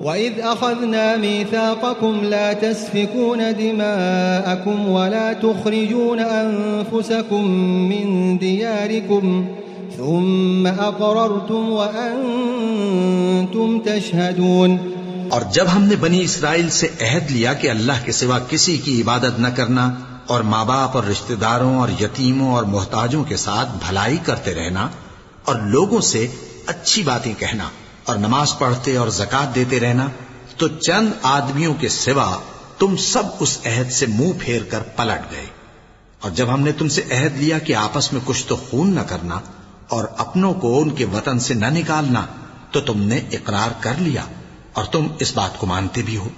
وإذ أخذنا ميثاقكم لا تسفكون دماءكم ولا تخرجون أنفسكم من دياركم ثم أقررتم وأنتم تشهدون اور جب ہم نے بنی اسرائیل سے عہد لیا کہ اللہ کے سوا کسی کی عبادت نہ کرنا اور ماں باپ اور رشتہ داروں اور یتیموں اور محتاجوں کے ساتھ بھلائی کرتے رہنا اور لوگوں سے اچھی باتیں کہنا اور نماز پڑھتے اور زکات دیتے رہنا، تو چند آدمیوں کے سوا تم سب اس عہد سے منہ پھیر کر پلٹ گئے۔ اور جب ہم نے تم سے عہد لیا کہ آپس میں کچھ تو خون نہ کرنا اور اپنوں کو ان کے وطن سے نہ نکالنا، تو تم نے اقرار کر لیا اور تم اس بات کو مانتے بھی ہو۔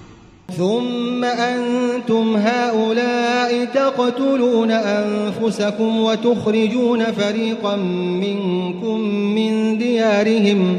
ثم أنتم هؤلاء تقتلون أنفسكم وتخرجون فريقا منكم من ديارهم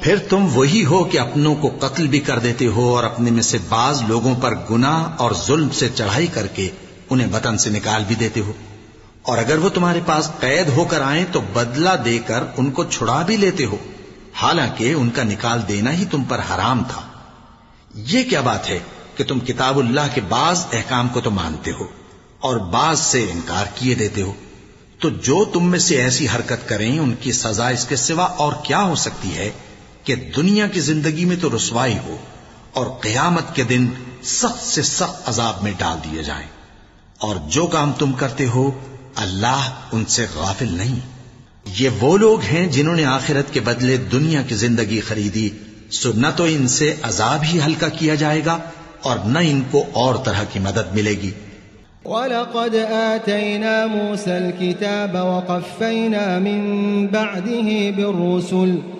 پھر تم وہی ہو کہ اپنوں کو قتل بھی کر دیتے ہو اور اپنے میں سے بعض لوگوں پر گناہ اور ظلم سے چڑھائی کر کے انہیں وطن سے نکال بھی دیتے ہو۔ اور اگر وہ تمہارے پاس قید ہو کر آئیں تو بدلہ دے کر ان کو چھڑا بھی لیتے ہو۔ حالانکہ ان کا نکال دینا ہی تم پر حرام تھا۔ یہ کیا بات ہے کہ تم کتاب اللہ کے بعض احکام کو تو مانتے ہو اور بعض سے انکار کیے دیتے ہو۔ تو جو تم میں سے ایسی حرکت کریں ان کی سزا اس کے سوا اور کیا ہو سکتی ہے؟ کہ دنیا کی زندگی میں تو رسوائی ہو اور قیامت کے دن سخت سے سخت عذاب میں ڈال دیے جائیں۔ اور جو کام تم کرتے ہو، اللہ ان سے غافل نہیں۔ یہ وہ لوگ ہیں جنہوں نے آخرت کے بدلے دنیا کی زندگی خریدی۔ سو نہ تو ان سے عذاب ہی ہلکا کیا جائے گا اور نہ ان کو اور طرح کی مدد ملے گی۔ وَلَقَدْ آتَيْنَا مُوسَى الْكِتَابَ وَقَفَّيْنَا مِن بَعْدِهِ بِالرُّسُلِ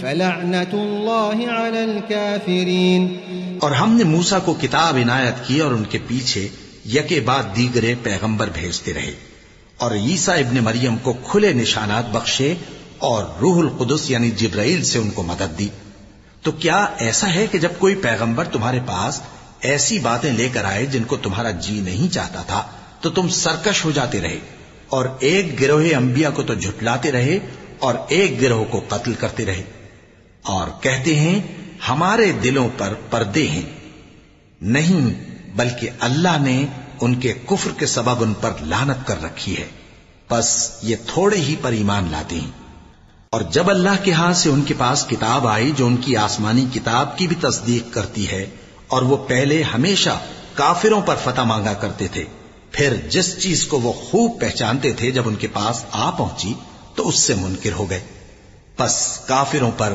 فلعنة الله على الكافرين اور ہم نے موسیٰ کو کتاب عنایت کی اور ان کے پیچھے یکے بعد دیگرے پیغمبر بھیجتے رہے۔ اور عیسیٰ ابن مریم کو کھلے نشانات بخشے اور روح القدس یعنی جبرائیل سے ان کو مدد دی۔ تو کیا ایسا ہے کہ جب کوئی پیغمبر تمہارے پاس ایسی باتیں لے کر آئے جن کو تمہارا جی نہیں چاہتا تھا، تو تم سرکش ہو جاتے رہے۔ اور ایک گروہ انبیاء کو تو جھٹلاتے رہے اور ایک گروہ کو قتل کرتے رہے۔ اور کہتے ہیں، ہمارے دلوں پر پردے ہیں۔ نہیں، بلکہ اللہ نے ان کے کفر کے سبب ان پر لانت کر رکھی ہے۔ بس یہ تھوڑے ہی پر ایمان لاتے ہیں۔ اور جب اللہ کے ہاں سے ان کے پاس کتاب آئی جو ان کی آسمانی کتاب کی بھی تصدیق کرتی ہے، اور وہ پہلے ہمیشہ کافروں پر فتح مانگا کرتے تھے، پھر جس چیز کو وہ خوب پہچانتے تھے جب ان کے پاس آ پہنچی، تو اس سے منکر ہو گئے۔ بس کافروں پر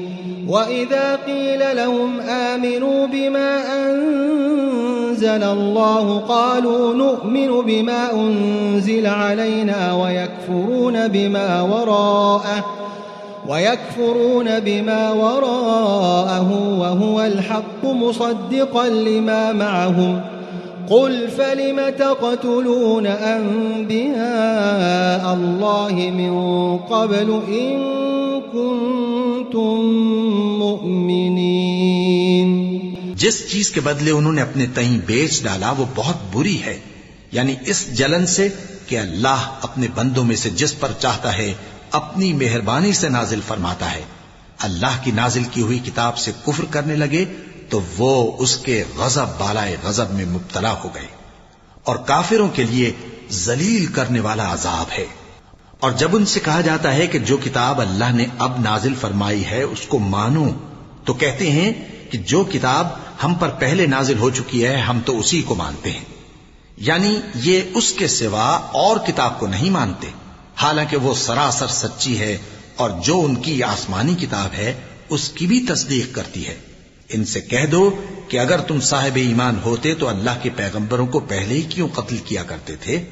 وإذا قيل لهم آمنوا بما أنزل الله قالوا نؤمن بما أنزل علينا ويكفرون بما وراءه ويكفرون بما وراءه وهو الحق مصدقا لما معهم قل فلم تقتلون أنبياء الله من قبل إن كنتم مؤمنين جس چیز کے بدلے انہوں نے اپنے تئیں بیچ ڈالا، وہ بہت بری ہے۔ یعنی اس جلن سے کہ اللہ اپنے بندوں میں سے جس پر چاہتا ہے، اپنی مہربانی سے نازل فرماتا ہے۔ اللہ کی نازل کی ہوئی کتاب سے کفر کرنے لگے تو وہ اس کے غضب، بالائے غضب میں مبتلا ہو گئے۔ اور کافروں کے لیے ذلیل کرنے والا عذاب ہے۔ اور جب ان سے کہا جاتا ہے کہ جو کتاب اللہ نے اب نازل فرمائی ہے، اس کو مانو، تو کہتے ہیں کہ جو کتاب ہم پر پہلے نازل ہو چکی ہے، ہم تو اسی کو مانتے ہیں۔ یعنی یہ اس کے سوا اور کتاب کو نہیں مانتے۔ حالانکہ وہ سراسر سچی ہے اور جو ان کی آسمانی کتاب ہے، اس کی بھی تصدیق کرتی ہے۔ ان سے کہہ دو کہ اگر تم صاحب ایمان ہوتے تو اللہ کے پیغمبروں کو پہلے ہی کیوں قتل کیا کرتے تھے؟